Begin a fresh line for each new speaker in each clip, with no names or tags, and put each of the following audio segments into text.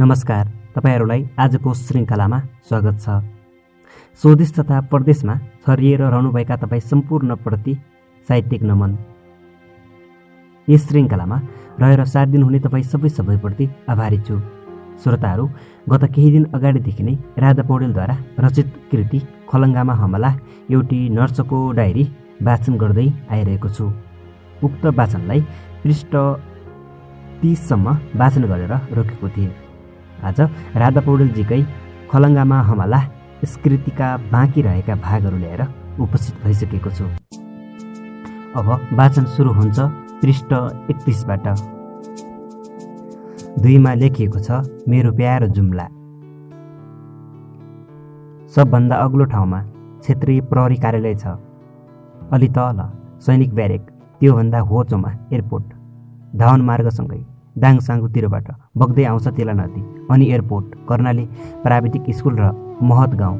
नमस्कार तपाईँहरूलाई आजको श्रृङ्खलामा स्वागत छ। स्वदेश तथा परदेशमा छरिएर रहनुभएका तपाईँ सम्पूर्णप्रति साहित्यिक नमन। यस श्रृङ्खलामा रहेर साथ दिनुहुने तपाईँ सबै सबैप्रति आभारी छु। श्रोताहरू गत केही दिन अगाडिदेखि नै राधा पौडेलद्वारा रचित कृति खलङ्गामा हमला एउटी नर्सको डायरी वाचन गर्दै आइरहेको छु। उक्त वाचनलाई पृष्ठ तिससम्म वाचन गरेर रोकेको थिएँ। आज राधा पौडेलजीकै खलङ्गामा हमला स्कृतिका बाँकी रहेका भागहरू ल्याएर उपस्थित भइसकेको छु। अब वाचन सुरु हुन्छ पृष्ठ एकतिसबाट। दुईमा लेखिएको छ मेरो प्यारो जुम्ला। सबभन्दा अग्लो ठाउँमा क्षेत्रीय प्रहरी कार्यालय छ। अलि तल सैनिक ब्यारेक त्योभन्दा होचोमा एयरपोर्ट धावन मार्गसँगै दाङसाङ्गुतिरबाट बग्दै आउँछ तेला नदी अनि एयरपोर्ट कर्णाली प्राविधिक स्कुल र महत गाउँ।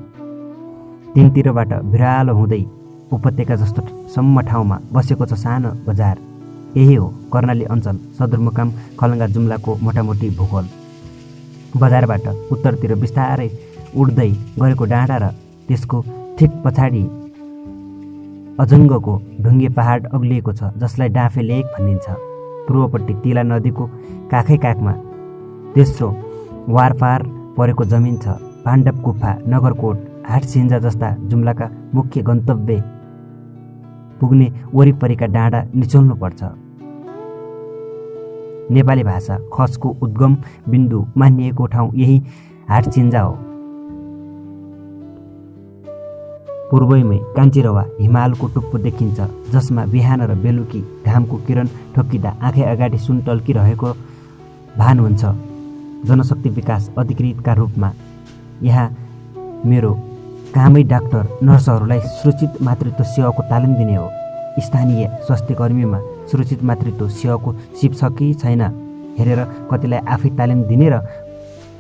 तिनतिरबाट भिरालो हुँदै उपत्यका जस्तो सम्म ठाउँमा बसेको छ सानो बजार। यही हो कर्णाली अञ्चल सदरमुकाम खलङ्गा जुम्लाको मोटामोटी भूगोल। बजारबाट उत्तरतिर बिस्तारै उड्दै गरेको डाँडा र त्यसको ठिक पछाडि अजङ्गको ढुङ्गे पहाड अग्लिएको छ जसलाई डाँफे लेक भनिन्छ। पूर्वपट्टि तिला नदीको काखै काखमा। तेस्रो वारपार परेको जमिन छ पाण्डव गुफा नगरकोट हाटसिन्जा जस्ता जुम्लाका मुख्य गन्तव्य पुग्ने वरिपरिका डाँडा निचोल्नुपर्छ नेपाली भाषा खसको उद्गम बिन्दु मानिएको ठाउँ यही हाटचिन्जा हो। पूर्वैमै कान्छिरवा हिमालको टुप्पो देखिन्छ जसमा बिहान र बेलुकी घामको किरण ठोक्किँदा आँखै अगाडि सुन टल्किरहेको भान हुन्छ। जनशक्ति विकास अधिकृतका रूपमा यहाँ मेरो कामै डाक्टर नर्सहरूलाई सुरक्षित मातृत्व सेवाको तालिम दिने हो। स्थानीय स्वास्थ्य कर्मीमा सुरक्षित मातृत्व सेवाको सिप छ कि छैन हेरेर कतिलाई आफै तालिम दिने र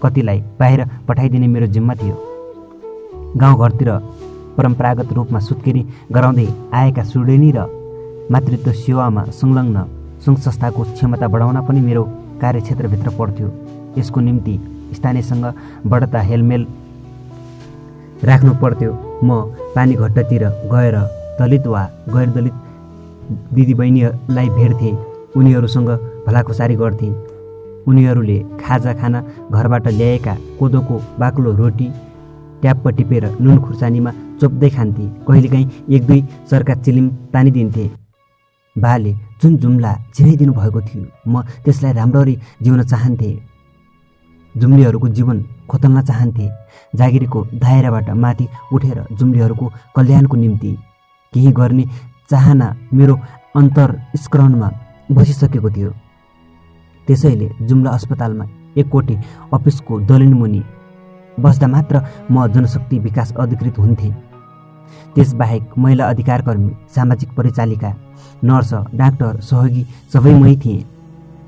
कतिलाई बाहिर पठाइदिने मेरो जिम्मा थियो। गाउँघरतिर परम्परागत रूपमा सुत्केरी गराउँदै आएका सुडेनी र मातृत्व सेवामा संलग्न सङ्घ संस्थाको क्षमता बढाउन पनि मेरो कार्यक्षेत्रभित्र पर्थ्यो यसको निम्ति स्थानीयसँग बढता हेलमेल राख्नु पर्थ्यो म पानी घट्टातिर गएर दलित वा गैर दलित दिदीबहिनीलाई भेट्थेँ। उनीहरूसँग भलाखुसारी गर्थेँ। उनीहरूले खाजा खाना घरबाट ल्याएका कोदोको बाक्लो रोटी ट्याप्प टिपेर नुन खुर्सानीमा चोप्दै खान्थे कहिलेकाहीँ एक दुई सर्का चिलिम तानिदिन्थे। बाले जुन जुम्ला चिनाइदिनु भएको थियो म त्यसलाई राम्ररी जिउन चाहन्थे। जुम्लीहरूको जीवन खोतल्न चाहन्थे। जागिरीको दायराबाट माथि उठेर जुम्लीहरूको कल्याणको निम्ति केही गर्ने चाहना मेरो अन्तर स्करणमा बसिसकेको थियो। त्यसैले जुम्ला अस्पतालमा एककोटी अफिसको दलिन मुनि बस्दा मात्र म जनशक्ति विकास अधिकृत हुन्थेँ। त्यसबाहेक महिला अधिकारकर्मी सामाजिक परिचालिका नर्स डाक्टर सहयोगी सबै मै थिएँ।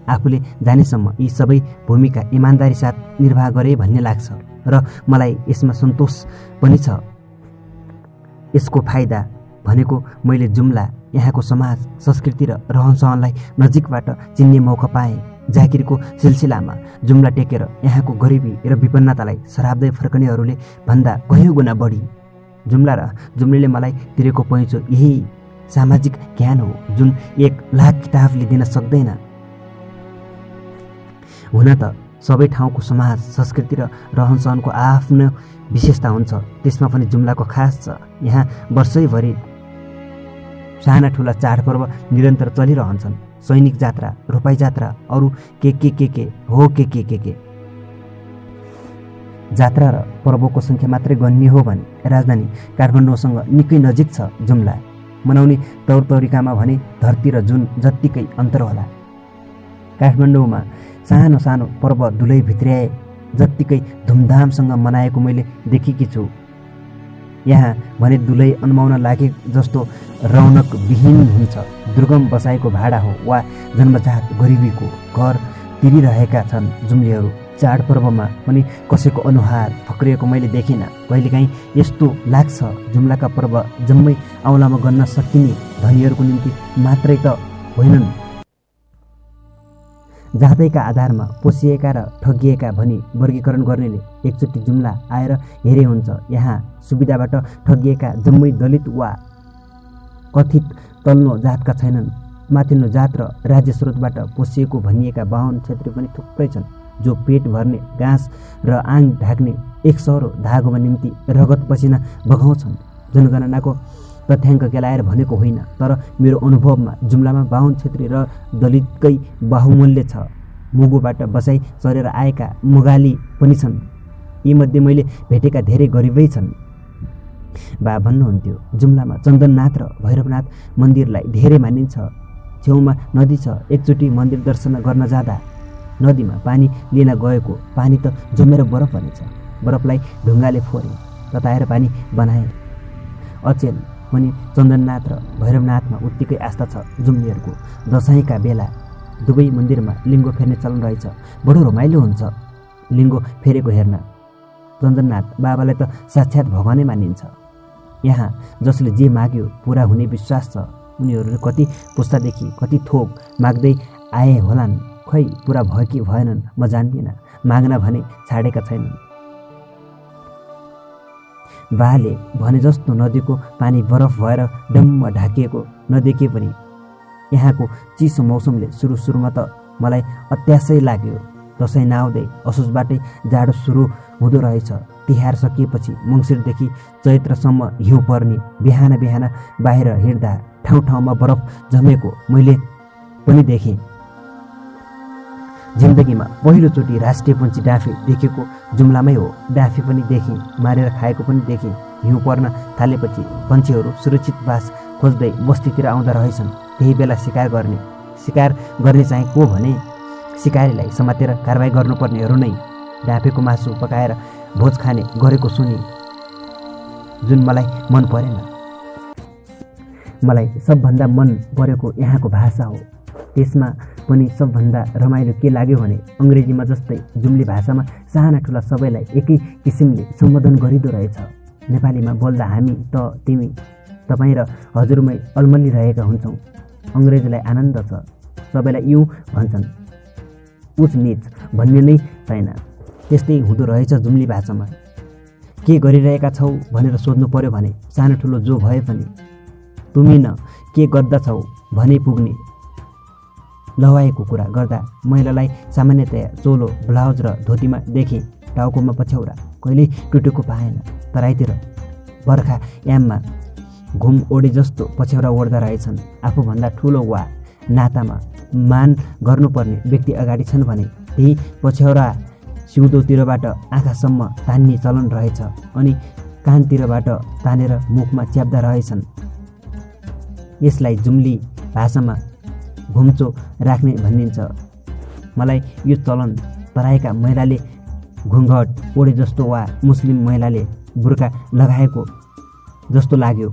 आफूले जानेसम्म यी सबै भूमिका इमान्दारी साथ निर्वाह गरे भन्ने लाग्छ र मलाई यसमा सन्तोष पनि छ। यसको फाइदा भनेको मैले जुम्ला यहाँको समाज संस्कृति र रहनसहनलाई नजिकबाट चिन्ने मौका पाएँ। जागिरको सिलसिलामा जुम्ला टेकेर यहाँको गरिबी र विपन्नतालाई सराप्दै फर्कनेहरूले भन्दा कयौँ गुणा बढी। जुम्ला र जुम्लीले मलाई तिरेको पैँचो यही सामाजिक ज्ञान हो जुन एक लाख किताबले दिन सक्दैन। हुन त सबै ठाउँको समाज संस्कृति र रहनसहनको आफ्नो विशेषता हुन्छ त्यसमा पनि जुम्लाको खास छ। यहाँ वर्षैभरि साना ठुला चाडपर्व निरन्तर चलिरहन्छन्। सैनिक जात्रा रोपाई जात्रा अरू के के के के हो के के के के। जात्रा र पर्वको सङ्ख्या मात्रै गन्ने हो भने राजधानी काठमाडौँसँग निकै नजिक छ जुम्ला। मनाउने तौर तरिकामा भने धरती र जुन जत्तिकै अन्तर होला। काठमाडौँमा सानो सानो पर्व धुलै भित्र्याए जत्तिकै धुमधामसँग मनाएको मैले देखेकी छु। यहाँ भने दुलै अन्माउन लागे जस्तो रौनकविहीन हुन्छ। दुर्गम बसाइको भाडा हो वा जन्मजात गरिबीको घर तिरिरहेका छन् जुम्लीहरू। चाडपर्वमा पनि कसैको अनुहार फक्रिएको मैले देखिनँ। कहिलेकाहीँ यस्तो लाग्छ जुम्लाका पर्व जम्मै औँलामा गन्न सकिने धनीहरूको निम्ति मात्रै त होइनन्। जातैका आधारमा पोसिएका र ठगिएका भनी वर्गीकरण गर्नेले एकचोटि जुम्ला आएर हेरे हुन्छ। यहाँ सुविधाबाट ठगिएका जम्मै दलित वा कथित तल्लो जातका छैनन्। माथिल्लो जात र राज्य स्रोतबाट पोसिएको भनिएका बाहुन क्षेत्री पनि थुप्रै छन्। जो पेट भर्ने घाँस र आङ ढाक्ने एक सौरो धागोमा निम्ति रगत पसिना बगाउँछन्। जनगणनाको तथ्याङ्क केलाएर भनेको होइन तर मेरो अनुभवमा जुम्लामा बाहुन छेत्री र दलितकै बाहुमूल्य छ। मुगुबाट बसाइ चरेर आएका मुगाली पनि छन्। यीमध्ये मैले भेटेका धेरै गरिबै छन्। बा भन्नुहुन्थ्यो जुम्लामा चन्दननाथ र भैरवनाथ मन्दिरलाई धेरै मानिन्छ। छेउमा नदी छ एकचोटि मन्दिर दर्शन गर्न जाँदा नदीमा पानी लिन गएको पानी त जमेर बरफ बनेछ बरफलाई ढुङ्गाले फोरे तताएर पानी बनाए। अचेल पनि चन्दननाथ र भैरवनाथमा उत्तिकै आस्था छ जुम्लीहरूको। दसैँका बेला दुवै मन्दिरमा लिङ्गो फेर्ने चलन रहेछ। बडो रमाइलो हुन्छ लिङ्गो फेरेको हेर्न। चन्दननाथ बाबालाई त साक्षात् भगवानै मानिन्छ। यहाँ जसले जे माग्यो पुरा हुने विश्वास छ। उनीहरूले कति पुस्तादेखि कति थोक माग्दै आए होलान्। खै पुरा भयो कि भएनन्? म जान्दिनँ। माग्न भने छाडेका छैनन्। बाले भने जस्तो नदीको पानी बरफ भएर डम्म ढाकिएको नदेखे पनि यहाँको चिसो मौसमले सुरु सुरुमा त मलाई अत्यासै लाग्यो। दसैँ नआउँदै असोजबाटै जाडो सुरु हुँदो रहेछ। तिहार सकिएपछि मङ्सिरदेखि चैत्रसम्म हिउँ पर्ने बिहान बिहान बाहिर हिँड्दा ठाउँ ठाउँमा बरफ जमेको मैले पनि देखेँ। जिन्दगीमा पहिलोचोटि राष्ट्रिय पन्छी डाँफे देखेको जुम्लामै हो। डाँफे पनि देखेँ मारेर खाएको पनि देखेँ हिउँ पर्न थालेपछि पन्छीहरू सुरक्षित बास खोज्दै बस्तीतिर आउँदा रहेछन्। त्यही बेला सिकार गर्ने सिकार गर्ने चाहिँ को भने? सिकारीलाई समातेर कारवाही गर्नुपर्नेहरू नै। डाँफेको मासु पकाएर भोज खाने गरेको सुने जुन मलाई मन परेन। मलाई सबभन्दा मन परेको यहाँको भाषा हो। त्यसमा पनि सबभन्दा रमाइलो के लाग्यो भने अङ्ग्रेजीमा जस्तै जुम्ली भाषामा साना ठुला सबैलाई एकै किसिमले सम्बोधन गरिदो रहेछ। नेपालीमा बोल्दा हामी त तिमी तपाईँ र हजुरमै अल्मलिरहेका हुन्छौँ। अङ्ग्रेजलाई आनन्द छ सबैलाई युँ भन्छन्। उच निच भन्ने नै छैन। त्यस्तै हुँदो रहेछ जुम्ली भाषामा। के गरिरहेका छौ भनेर सोध्नु पर्यो भने सानो ठुलो जो भए पनि तुमी न के गर्दछौ भने पुग्ने। लवाएको कुरा गर्दा महिलालाई सामान्यतया चोलो ब्लाउज र धोतीमा देखेँ टाउकोमा पछ्यौरा कहिल्यै टुटेको पाएन। तराईतिर बर्खा याममा घुम ओडे जस्तो पछ्यौरा ओढ्दा रहेछन्। आफूभन्दा ठुलो वा नातामा मान गर्नुपर्ने व्यक्ति अगाडि छन् भने त्यही पछ्यौरा सिउँदोतिरबाट आँखासम्म तान्ने चलन रहेछ अनि कानतिरबाट तानेर मुखमा च्याप्दा रहेछन्। यसलाई जुम्ली भाषामा घुम्चो राख्ने भनिन्छ। मलाई यो चलन तराईका महिलाले घुङ्घट ओढे जस्तो वा मुस्लिम महिलाले बुर्खा लगाएको जस्तो लाग्यो।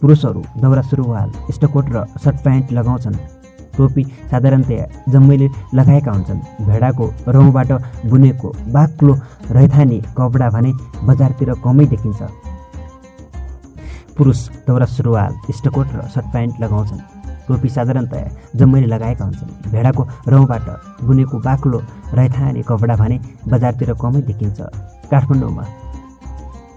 पुरुषहरू दौरा सुरुवाल स्टकोट र सर्ट प्यान्ट लगाउँछन्। टोपी साधारणतया जम्मैले लगाएका हुन्छन्। भेडाको रौँबाट बुनेको बाक्लो रैथाने कपडा भने बजारतिर कमै देखिन्छ। पुरुष दौरा सुरुवाल स्टकोट र सर्ट प्यान्ट लगाउँछन्। टोपी साधारणतया जम्मैले लगाएका हुन्छन्। भेडाको रौँबाट बुनेको बाक्लो रैथाने कपडा भने बजारतिर कमै देखिन्छ। काठमाडौँमा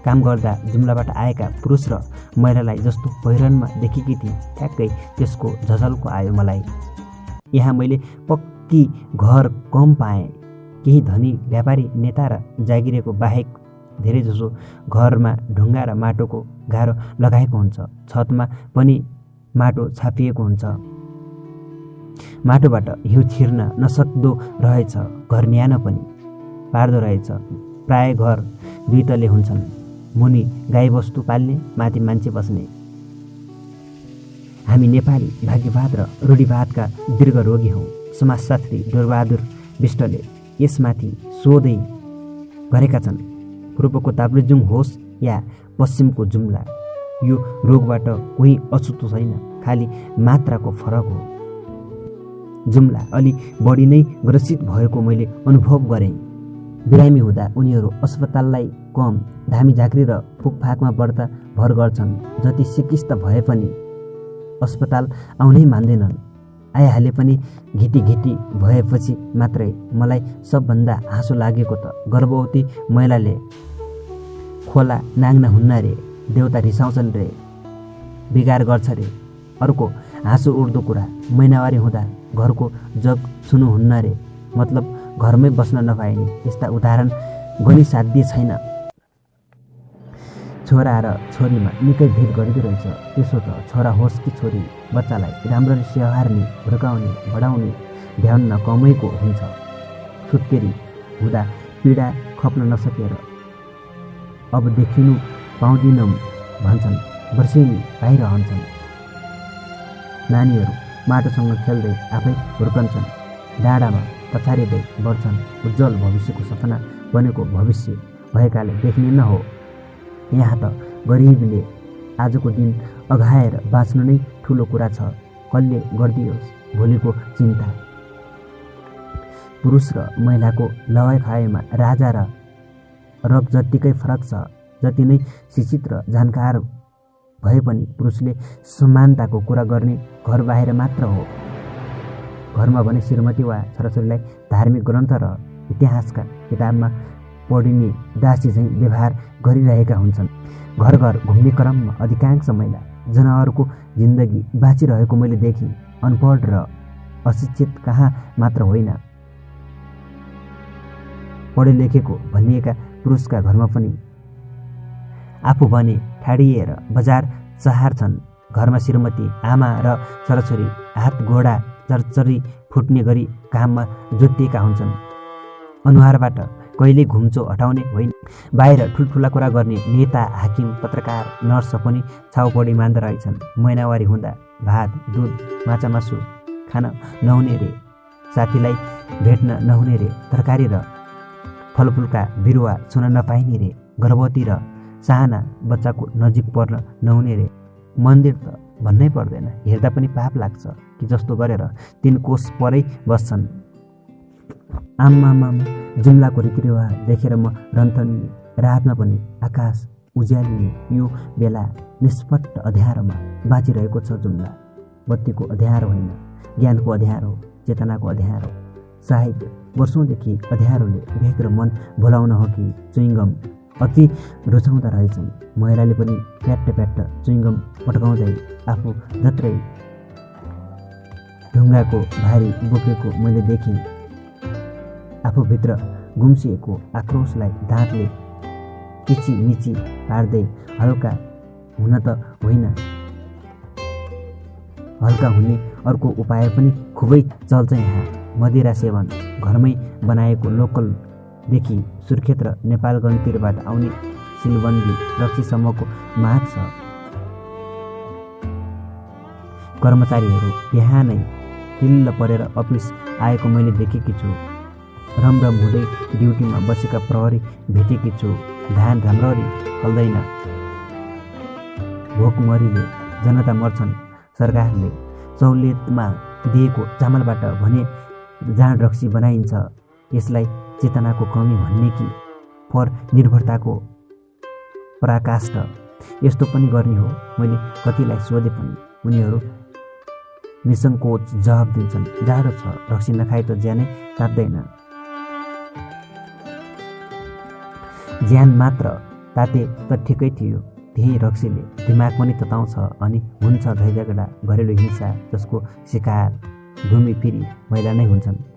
काम गर्दा जुम्लाबाट आएका पुरुष र महिलालाई जस्तो पहिरनमा देखेकी थिएँ ठ्याक्कै त्यसको झझल्को आयो मलाई। यहाँ मैले पक्की घर कम पाएँ। केही धनी व्यापारी नेता र जागिरेको बाहेक धेरैजसो घरमा ढुङ्गा र माटोको गाह्रो लगाएको हुन्छ। छतमा पनि माटो छापिएको हुन्छ। माटोबाट हिउँ छिर्न नसक्दो रहेछ घर न्यानो पनि। पार्दो रहेछ। प्राय घर दुई तले हुन्छन्। मुनि गाईबस्तु पाल्ने माथि मान्छे बस्ने। हामी नेपाली भाग्यवाद र रूढिवादका दीर्घ रोगी हौँ। समाजशास्त्री डोरबहादुर विष्टले यसमाथि सोधै गरेका छन् पूर्वको ताप्लेजुङ होस् या पश्चिमको जुम्ला। यो रोगबाट कोही अछुतो छैन खालि मात्राको फरक हो। जुम्ला अलि बढी नै ग्रसित भएको मैले अनुभव गरेँ। बिरामी हुँदा उनीहरू अस्पताललाई कम धामी झाँक्री र फुकफाकमा बढ्ता भर गर्छन् जति सिकिस्त भए पनि। अस्पताल आउनै मान्दैनन्। आइहाले पनि घिटी घिटी भएपछि मात्रै मलाई सबभन्दा हाँसो लागेको त गर्भवती महिलाले खोला नाङ्ना हुन्न रे। देउता रिसाउँछन् रे। बिगार गर्छ रे। अर्को हाँसो उड्दो कुरा महिनावारी हुँदा घरको जग छुनुहुन्न रे। मतलब घरमै बस्न नपाइने यस्ता उदाहरण गनिसाध्य छैन। छोरा र छोरीमा निकै भेद गरिँदो रहेछ। त्यसो त छोरा होस् कि छोरी बच्चालाई राम्ररी स्याहार्ने हुर्काउने बढाउने ध्यान नकमैको हुन्छ। सुत्केरी हुँदा पीडा खप्न नसकेर अब देखिनु पाउँदिनौँ भन्छन् वर्षेनी पाइरहन्छन् नानीहरू माटोसँग खेल्दै आफै हुर्कन्छन् डाँडामा पछारिँदै बढ्छन्। उज्जवल भविष्यको सपना बनेको भविष्य भएकाले देख्ने न हो यहाँ त गरिबले आजको दिन अघाएर बाँच्नु नै ठुलो कुरा छ कसले गरिदियोस् भोलिको चिन्ता। पुरुष र महिलाको लवाइ खाएमा राजा र रग जत्तिकै फरक छ। जति नै शिक्षित र जानकार भए पनि पुरुषले समानताको कुरा गर्ने घर बाहिर मात्र हो। घरमा भने श्रीमती वा छोराछोरीलाई धार्मिक ग्रन्थ र इतिहासका किताबमा पढिने दासी चाहिँ व्यवहार गरिरहेका हुन्छन्। घर घर घुम्ने क्रममा अधिकांश महिला जनावरको जिन्दगी बाँचिरहेको मैले देखेँ। अनपढ र अशिक्षित कहाँ मात्र होइन। पढे लेखेको भनिएका पुरुषका घरमा पनि आफू भने ठाडिएर बजार चहार्छन् घरमा श्रीमती आमा र छोराछोरी हात घोडा चरचरी फुट्ने गरी घाममा जोतिएका हुन्छन्। अनुहारबाट कहिले घुम्चो हटाउने होइन। बाहिर ठुल्ठुला कुरा गर्ने नेता हाकिम पत्रकार नर्स पनि छाउपडी मान्दा रहेछन्। महिनावारी हुँदा भात दुध माछा मासु खान नहुने रे। साथीलाई भेट्न नहुने रे। तरकारी र फलफुलका बिरुवा छुन नपाइने रे। गर्भवती र साना बच्चाको नजिक पर्न नहुने रे मन्दिर त भन्नै पर्दैन। हेर्दा पनि पाप लाग्छ कि जस्तो गरेर तिन कोष परै बस्छन्। आम्मामा जुम्लाको रीतिरिवाज देखेर म रन्थनी रातमा पनि आकाश उज्यालिने यो बेला निष्पट्ट अध्यारोमा बाँचिरहेको छ जुम्ला। बत्तीको अध्यारो होइन ज्ञानको अध्यारो चेतनाको अध्यारो सायद वर्षौँदेखि अध्यारोले भेग र मन भोलाउन हो कि चुइङ्गम अति रुचाउँदा रहेछन्। महिलाले पनि प्याट्ट प्याट्ट चुइङ्गम पटकाउँदै आफू जत्रै ढुङ्गाको भारी बोकेको मैले देखेँ। आफूभित्र गुम्सिएको आक्रोशलाई दाँतले किचिमिची पार्दै हल्का हुन त होइन। हल्का हुने अर्को उपाय पनि खुबै चल्छ यहाँ। मदिरा सेवन घरमै बनाएको लोकलदेखि सुर्खेत र नेपालगञ्जतिरबाट आउने सिलबन्दी रक्सीसम्मको माग छ। कर्मचारीहरू बिहानै टिल्ल परेर अफिस आएको मैले देखेकी छु। रमरम हुँदै ड्युटीमा बसेका प्रहरी भेटेकी छु। धान राम्ररी फल्दैन भोकमरीले जनता मर्छन्। सरकारले सहुलियतमा दिएको चामलबाट भने जाँड रक्सी बनाइन्छ। यसलाई चेतनाको कमी भन्ने कि? फर निर्भरताको पराकाष्ठ। यस्तो पनि गर्ने हो। मैले कतिलाई सोधे पनि। उनीहरू निसङ्कोच जवाब दिन्छन्। जाडो छ। रक्सी नखाए त ज्यानै काट्दैन ज्यान मात्र ताते त ठिकै थियो। त्यही रक्सीले दिमाग पनि तताउँछ अनि हुन्छ झैझगडा घरेलु हिंसा जसको शिकार घुमी फिरी महिला नै हुन्छन्।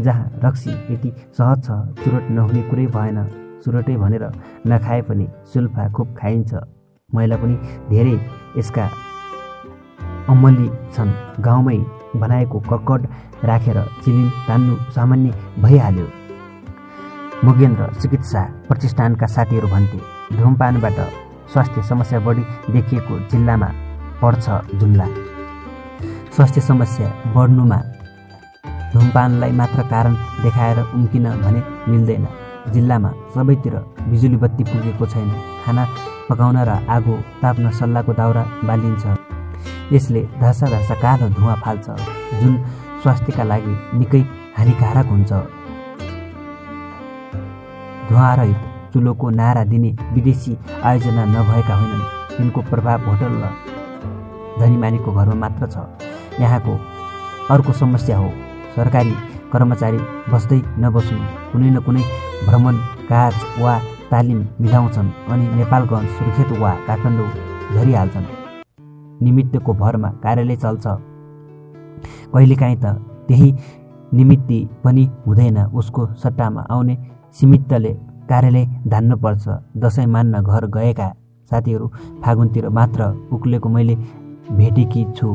जहाँ रक्सी यति सहज छ चुरोट नहुने कुरै भएन। चुरोटै भनेर नखाए पनि सुल्फा खुब खाइन्छ। महिला पनि धेरै यसका अमली छन्। गाउँमै बनाएको कक्कड राखेर चिलिम तान्नु सामान्य भइहाल्यो। मुगेन्द्र चिकित्सा प्रतिष्ठानका साथीहरू भन्थे धुमपानबाट स्वास्थ्य समस्या बढी देखिएको जिल्लामा पर्छ जुम्ला। स्वास्थ्य समस्या बढ्नुमा धुमपानलाई मात्र कारण देखाएर उम्किन भने मिल्दैन। जिल्लामा सबैतिर बिजुली बत्ती पुगेको छैन। खाना पकाउन र आगो ताप्न सल्लाहको दाउरा बालिन्छ। यसले धसा धसा कालो धुवा फाल्छ। जुन स्वास्थ्यका लागि निकै हानिकारक हुन्छ। धुवारहित चुलोको नारा दिने विदेशी आयोजना नभएका होइनन्। तिनको प्रभाव होटल र धनीमानीको घरमा मात्र छ। यहाँको अर्को समस्या हो। सरकारी कर्मचारी बस्दै नबस्नु कुनै न कुनै भ्रमण काज वा तालिम मिलाउँछन् अनि नेपालगञ्ज सुर्खेत वा काठमाडौँ झरिहाल्छन्। निमित्तको भरमा कार्यालय चल्छ। कहिलेकाहीँ त त्यही निमित्ति पनि हुँदैन उसको सट्टामा आउने सिमित्तले कार्यालय धान्नुपर्छ। दसैँ मान्न घर गएका साथीहरू फागुनतिर मात्र उक्लेको मैले भेटेकी छु।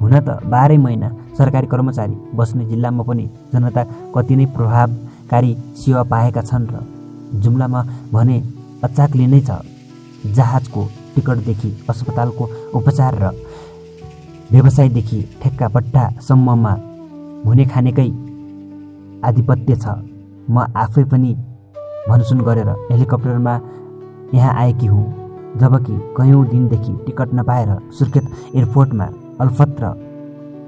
हुन त बाह्रै महिना सरकारी कर्मचारी बस्ने जिल्लामा पनि जनता कति नै प्रभावकारी सेवा पाएका छन् र जुम्लामा भने अचाक्ली नै छ। जहाजको टिकटदेखि अस्पतालको उपचार र व्यवसायदेखि ठेक्कापट्टासम्ममा हुने खानेकै आधिपत्य छ। म आफै पनि भनसुन गरेर हेलिकप्टरमा यहाँ आएकी हुँ जबकि कयौँ दिनदेखि टिकट नपाएर सुर्खेत एयरपोर्टमा अल्फत्र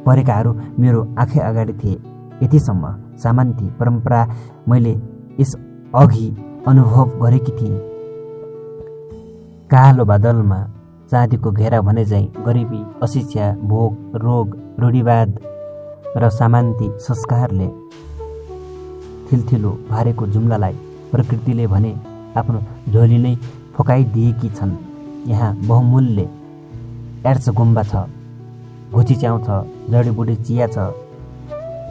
परेकाहरू मेरो आँखै अगाडि थिए। यतिसम्म सामान्य परम्परा मैले यस अघि अनुभव गरेकी थिएँ। कालो बादलमा चाँदीको घेरा भने चाहिँ गरिबी अशिक्षा भोग रोग रूढिवाद र सामान्ती संस्कारले थिलथिलो भारेको जुम्लालाई प्रकृतिले भने आफ्नो झोली नै फोकाइदिएकी छन्। यहाँ बहुमूल्य एर्च गुम्बा छ। घुची च्याउ छ जडीबुडी चिया छ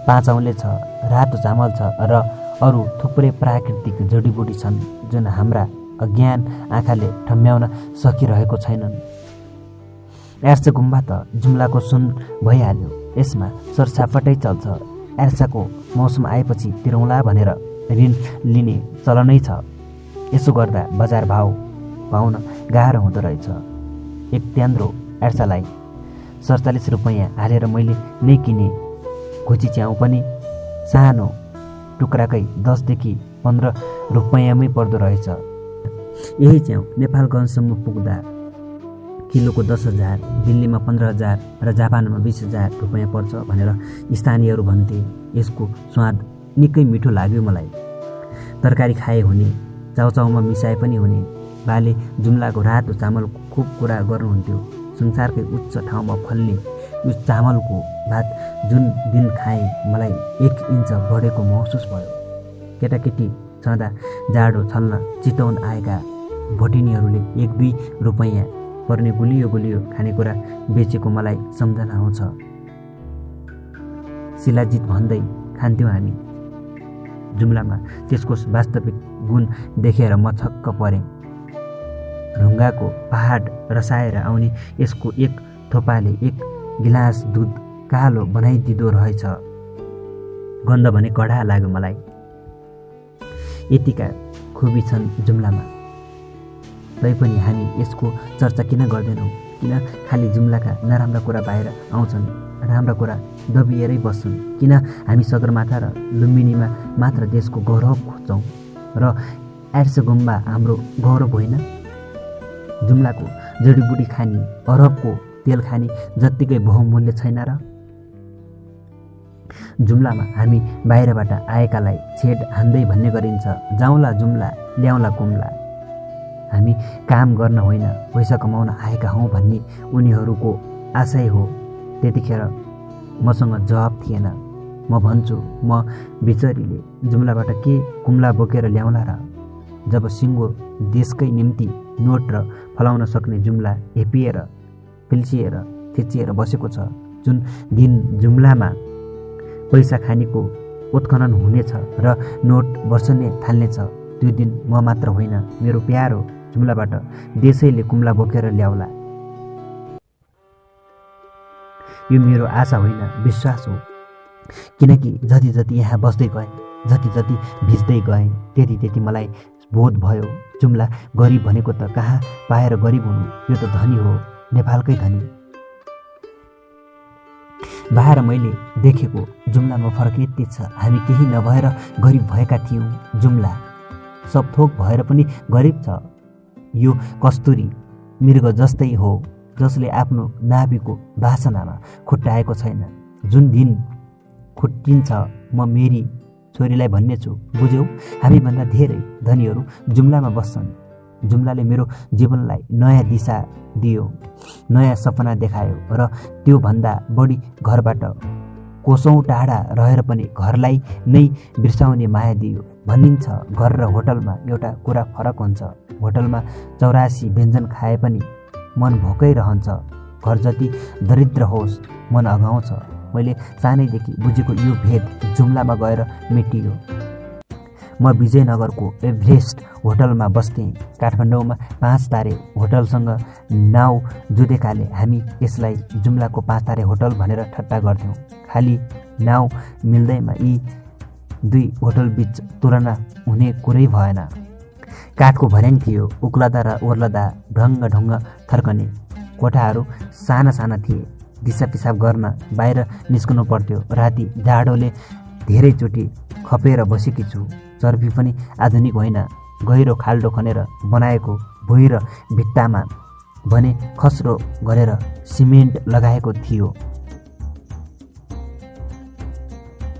पाँचौँले छ रातो चामल छ र अरू थुप्रै प्राकृतिक जडीबुटी छन् जुन हाम्रा अज्ञान आँखाले ठम्ब्याउन सकिरहेको छैनन्। एर्च गुम्बा त जुम्लाको सुन भइहाल्यो। यसमा सरसाफटै चल्छ। एर्साको मौसम आएपछि तिरौँला भनेर ऋण लिने चलनै छ। यसो गर्दा बजार भाउ पाउन गाह्रो हुँदो रहेछ। एक त्यान्द्रो एर्सालाई सडचालिस रुपियाँ हालेर मैले नै किने घुची च्याउ पनि सानो टुक्राकै दसदेखि पन्ध्र रुपियाँमै पर्दो रहेछ। यही च्याउ नेपालगञ्जसम्म पुग्दा किलोको दस हजार दिल्लीमा पन्ध्र हजार र जापानमा बिस हजार रुपियाँ पर्छ भनेर स्थानीयहरू भन्थे। यसको स्वाद निकै मिठो लाग्यो मलाई। तरकारी खाए हुने चाउचाउमा मिसाए पनि हुने बाले जुम्लाको रातो चामल खुब कुरा गर्नुहुन्थ्यो। संसारकै उच्च ठाउँमा फल्ने यो चामलको भात जुन दिन खाएँ मलाई एक इन्च बढेको महसुस भयो। केटाकेटी छँदा जाडो छल्न चितवन आएका भोटिनीहरूले एक दुई रुपियाँ पर्ने गुलियो गुलियो खानेकुरा बेचेको मलाई सम्झना आउँछ। शिलाजित भन्दै खान्थ्यौँ हामी। जुम्लामा त्यसको वास्तविक गुण देखेर म छक्क परेँ। ढुङ्गाको पहाड रसाएर आउने यसको एक थोपाले एक गिलास दुध कालो बनाइदिँदो रहेछ। गन्ध भने कडा लाग्यो मलाई। यतिका खुबी छन् जुम्लामा। तैपनि हामी यसको चर्चा किन गर्दैनौँ? किन खालि जुम्लाका नराम्रा कुरा बाहिर आउँछन् राम्रा कुरा दबिएरै बस्छन्? किन हामी सगरमाथा र लुम्बिनीमा मात्र देशको गौरव खोज्छौँ? र एड्स गुम्बा हाम्रो गौरव होइन? जुम्लाको जडीबुटी खाने अरबको तेल खाने जत्तिकै बहुमूल्य छैन र? जुम्लामा हामी बाहिरबाट आएकालाई छेड हान्दै भन्ने गरिन्छ जाउँला जुम्ला ल्याउँला कुम्ला। हामी काम गर्न होइन पैसा कमाउन आएका हौँ भन्ने उनीहरूको आशय हो। त्यतिखेर मसँग जवाब थिएन। म भन्छु म बिचरीले जुम्लाबाट के कुम्ला बोकेर ल्याउला र? जब सिङ्गो देशकै निम्ति नोट र फलाउन सक्ने जुम्ला हेपिएर पिल्सिएर थिचिएर बसेको छ जुन दिन जुम्लामा पैसा खानेको उत्खनन हुनेछ र नोट बर्सने थाल्नेछ। त्यो दिन म मात्र होइन मेरो प्यारो जुम्लाबाट देशैले कुम्ला बोकेर ल्याउला। यो मेरो आशा होइन विश्वास हो। किनकि जति जति यहाँ बस्दै गएँ जति जति भिज्दै गएँ त्यति त्यति मलाई बोध भयो। जुम्ला गरिब भनेको त कहाँ पाएर गरिब हुनु? यो त धनी हो नेपालकै धनी। बाहिर मैले देखेको जुम्लामा फरक यति छ। हामी केही नभएर गरिब भएका थियौँ जुम्ला। सब थोक भएर पनि गरिब छ। यो कस्तुरी मृग जस्तै हो जसले आफ्नो नाभिको बासनामा खुट्टाएको छैन। जुन दिन खुट्टिन्छ म मेरी छोरीलाई भन्नेछु बुझ्यौ? हामीभन्दा धेरै धनीहरू जुम्लामा बस्छन्। जुम्लाले मेरो जीवनलाई नयाँ दिशा दियो नयाँ सपना देखायो र त्योभन्दा बढी घरबाट कोसौँ टाढा रहेर पनि घरलाई नै बिर्साउने माया दियो। भनिन्छ घर र होटलमा एउटा कुरा फरक हुन्छ। होटलमा चौरासी व्यञ्जन खाए पनि मन भोकै रहन्छ। घर जति दरिद्र होस् मन अगाउँछ। मैले सानैदेखि बुझेको यो भेद जुम्लामा गएर मेटियो। म विजयनगरको एभरेस्ट होटलमा बस्थेँ। काठमाडौँमा पाँच तारे होटलसँग नाउँ जुधेकाले हामी यसलाई जुम्लाको पाँच तारे होटल भनेर ठट्टा गर्थ्यौँ। खालि नाउँ मिल्दैमा यी दुई होटलबिच तुलना हुने कुरै भएन। काठको भर्याङ थियो उक्लदा र ओर्लदा ढङ्ग ढङ्ग थर्कने। कोठाहरू साना साना थिए। दिसा पिसाब गर्न बाहिर निस्कनु पर्थ्यो। राति जाडोले धेरैचोटि खपेर बसेकी छु। चर्पी पनि आधुनिक होइन। गहिरो खाल्डो खनेर बनाएको भुइँ र भित्तामा भने खस्रो गरेर सिमेन्ट लगाएको थियो।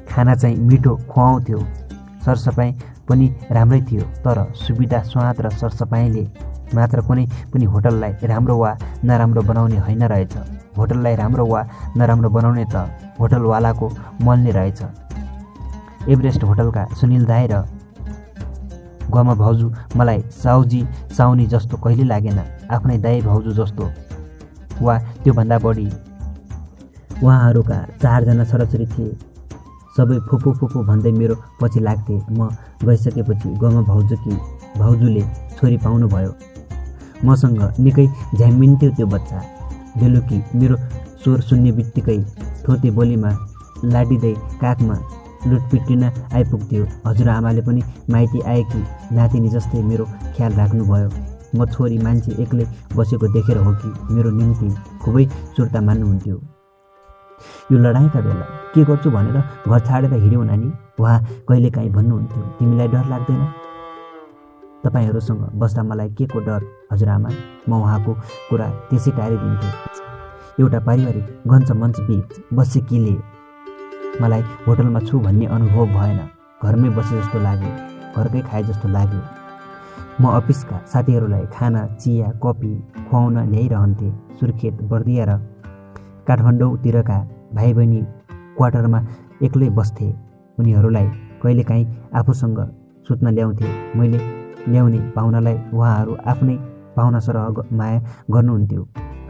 खाना चाहिँ मिठो खुवाउँथ्यो। सरसफाइ पनि राम्रै थियो तर सुविधा स्वाद र सरसफाइले मात्र कुनै पनि होटललाई राम्रो वा नराम्रो बनाउने होइन रहेछ। होटललाई राम्रो वा नराम्रो बनाउने त होटलवालाको मल नै रहेछ। एभरेस्ट होटलका सुनिल दाई र गमा भाउजू मलाई साउजी साउनी जस्तो कहिले लागेन। आफ्नै दाई भाउजू जस्तो। वा त्योभन्दा बढी उहाँहरूका चारजना छोराछोरी थिए। सबै फुपू फुपू भन्दै मेरो पछि लाग्थे। म गइसकेपछि गमा भाउजू कि भाउजूले छोरी पाउनुभयो। मसँग निकै झ्यामिन्थ्यो त्यो बच्चा। बेलुकी मेरो स्वर सुन्ने बित्तिकै थोते बोलीमा लाडिँदै काखमा लुटपिटिन आइपुग्थ्यो। हजुरआमाले पनि माइती आएकी नातिनी जस्तै मेरो ख्याल राख्नुभयो। म छोरी मान्छे एक्लै बसेको देखेर हो कि मेरो निम्ति खुबै सुर्ता मान्नुहुन्थ्यो। यो लडाइँका बेला के गर्छु भनेर घर छाडेर हिँड्यौ नानी। उहाँ कहिलेकाहीँ भन्नुहुन्थ्यो तिमीलाई डर लाग्दैन। तपाईँहरूसँग बस्दा मलाई के को डर? हजुरआमा म उहाँको कुरा त्यसै टारिदिन्थेँ। एउटा पारिवारिक मञ्च बिच बसेकीले मलाई होटलमा छु भन्ने अनुभव भएन। घरमै बसे जस्तो लाग्यो घरकै खाए जस्तो लाग्यो। म अफिसका साथीहरूलाई खाना चिया कफी खुवाउन ल्याइरहन्थेँ सुर्खेत बर्दिया र काठमाडौँतिरका भाइ बहिनी क्वार्टरमा एक्लै बस्थे। उनीहरूलाई कहिलेकाहीँ आफूसँग सुत्न ल्याउँथे। मैले ल्याउने पाहुनालाई उहाँहरू आफ्नै पाहुना सरह माया गर्नुहुन्थ्यो।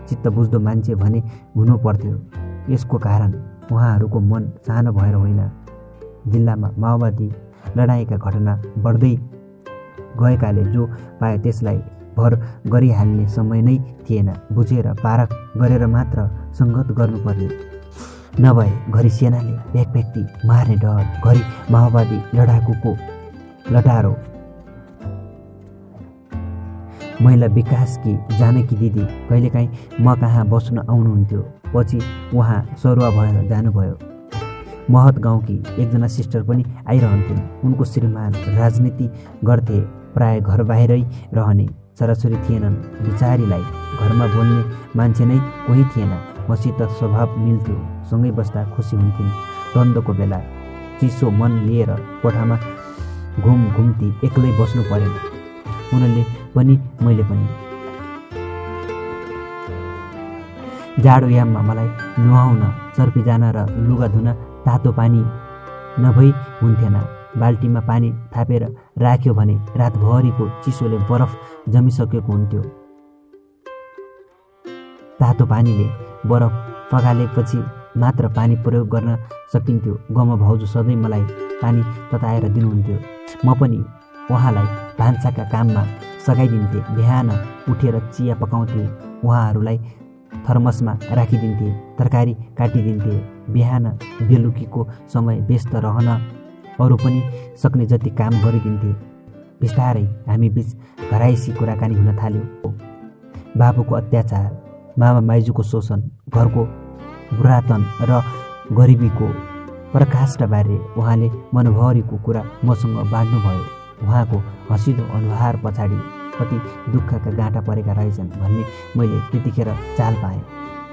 चित्त बुझ्दो मान्छे भने हुनु पर्थ्यो। यसको कारण उहाँहरूको मन सानो भएर होइन। जिल्लामा माओवादी लडाइँका घटना बढ्दै गएकाले जो पाए त्यसलाई भर गरिहाल्ने समय नै थिएन। बुझेर पारक गरेर मात्र सङ्गत गर्नुपर्ने नभए घरि सेनाले भ्याक व्यक्ति मार्ने डर घरि माओवादी लडाकुको लटारो महिला विकासकी जानकी दिदी कहिलेकाहीँ म कहाँ बस्न आउनुहुन्थ्यो। पछि उहाँ सरुवा भएर जानुभयो। महत गाउँकी एकजना सिस्टर पनि आइरहन्थिन्। उनको श्रीमान राजनीति गर्थे प्राय घर बाहिरै रहने छोराछोरी थिएनन्। बिचारीलाई घरमा बोल्ने मान्छे नै कोही थिएन। मसित स्वभाव मिल्थ्यो सँगै बस्दा खुसी हुन्थिन्। द्वन्द्वको बेला चिसो मन लिएर कोठामा घुम घुम्ती एक्लै बस्नु परेन। उनले पनि मैले पनि। जाडो याममा मलाई नुहाउन चर्पी जान र लुगा धुन तातो पानी नभई हुन्थेन। बाल्टीमा पानी थापेर राख्यो भने रातभरिको चिसोले बरफ जमिसकेको हुन्थ्यो। तातो पानीले बरफ पगालेपछि मात्र पानी प्रयोग गर्न सकिन्थ्यो। गम भाउजू सधैँ मलाई पानी तताएर दिनुहुन्थ्यो। म पनि उहाँलाई भान्साका काममा सघाइदिन्थेँ। बिहान उठेर चिया पकाउँथे। उहाँहरूलाई थर्मसमा राखिदिन्थे। तरकारी काटिदिन्थे। बिहान बेलुकीको समय व्यस्त रहन अरू पनि सक्ने जति काम गरिदिन्थे। बिस्तारै हामी बिच घराइसी कुराकानी हुन थाल्यो। बाबुको अत्याचार मामा माइजूको शोषण घरको बुढातन र गरिबीको प्रकाष्ठबारे उहाँले मनभरिको कुरा मसँग बाँड्नुभयो उहाँको हँसिलो अनुहार पछाडि कति दुःखका गाँटा परेका रहेछन् भन्ने मैले त्यतिखेर चाल पाएँ।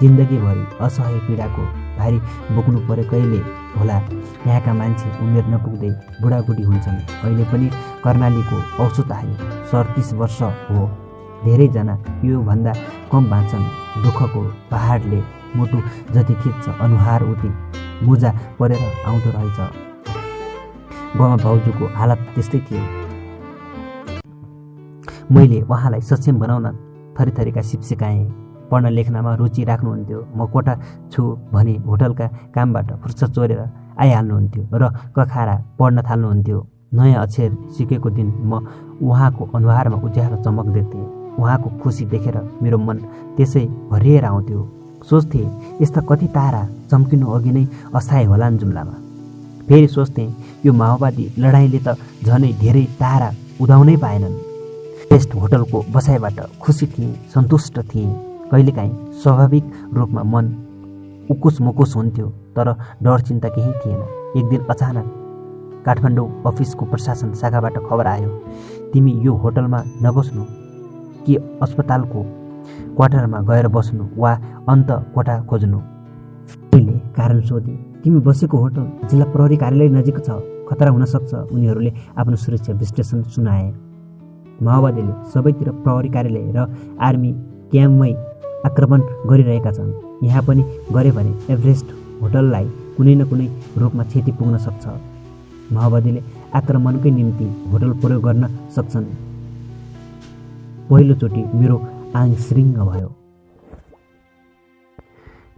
जिन्दगीभरि असह्य पीडाको भारी बोक्नु परेकैले होला? यहाँका मान्छे उमेर नपुग्दै बुढाबुढी हुन्छन्। अहिले पनि कर्णालीको औसत आयु सडतिस वर्ष हो। धेरैजना योभन्दा कम बाँच्छन्। दुःखको पहाडले मुटु जति थिच्छ अनुहार उति मुजा परेर आउँदो रहेछ। गाउँमा भाउजूको हालत त्यस्तै थियो। मैले उहाँलाई सक्षम बनाउन थरीथरीका सिप सिकाएँ पढ्न लेख्नमा रुचि राख्नुहुन्थ्यो। म कोठा छु भने होटलका कामबाट फुर्सद चोरेर आइहाल्नुहुन्थ्यो र कखारा पढ्न थाल्नुहुन्थ्यो। नयाँ अक्षर सिकेको दिन म उहाँको अनुहारमा उज्यालो चमक देख्थेँ। उहाँको खुसी देखेर मेरो मन त्यसै भरिएर आउँथ्यो। सोच्थेँ यस्ता कति तारा चम्किनु अघि नै अस्थायी होलान् जुम्लामा। फेरि सोच्थेँ यो माओवादी लडाइँले त झनै धेरै तारा उदाउनै पाएनन्। टेस्ट होटलको बसाइबाट खुसी थिएँ सन्तुष्ट थिएँ। कहिलेकाहीँ स्वाभाविक रूपमा मन उकुस मुकुस हुन्थ्यो तर डर चिन्ता केही थिएन। एक दिन अचानक काठमाडौँ अफिसको प्रशासन शाखाबाट खबर आयो तिमी यो होटलमा नबस्नु कि अस्पतालको क्वार्टरमा गएर बस्नु वा अन्त कोठा खोज्नु? मैले कारण सोधेँ तिमी बसेको होटल जिल्ला प्रहरी कार्यालय नजिक छ खतरा हुन सक्छ। उनीहरूले आफ्नो सुरक्षा विश्लेषण सुनाए। माओवादीले सबैतिर प्रहरी कार्यालय र आर्मी क्याम्पमै आक्रमण गरिरहेका छन्। यहाँ पनि गरे भने एभरेस्ट होटललाई कुनै न कुनै रूपमा क्षति पुग्न सक्छ। माओवादीले आक्रमणकै निम्ति होटल प्रयोग गर्न सक्छन्। पहिलोचोटि मेरो आङ श्रृङ्ग भयो।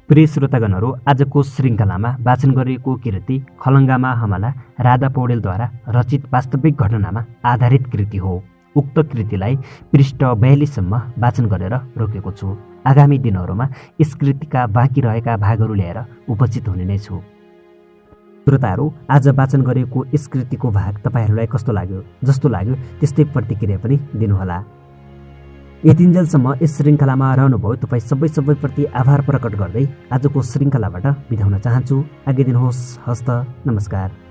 प्रिय श्रोतागणहरू आजको श्रृङ्खलामा वाचन गरिएको कृति खलङ्गामा हमला राधा पौडेलद्वारा रचित वास्तविक घटनामा आधारित कृति हो। उक्त कृतिलाई पृष्ठ बयालिससम्म वाचन गरेर रोकेको छु। आगामी दिनहरूमा यस कृतिका बाँकी रहेका भागहरू ल्याएर उपस्थित हुने नै छु। श्रोताहरू आज वाचन गरेको यस कृतिको भाग तपाईँहरूलाई कस्तो लाग्यो? जस्तो लाग्यो त्यस्तै प्रतिक्रिया पनि दिनुहोला। यतिन्जेलसम्म यस श्रृङ्खलामा रहनुभयो तपाईँ सबै सबैप्रति आभार प्रकट गर्दै आजको श्रृङ्खलाबाट बिताउन चाहन्छु। आगे दिनुहोस् हस्त नमस्कार।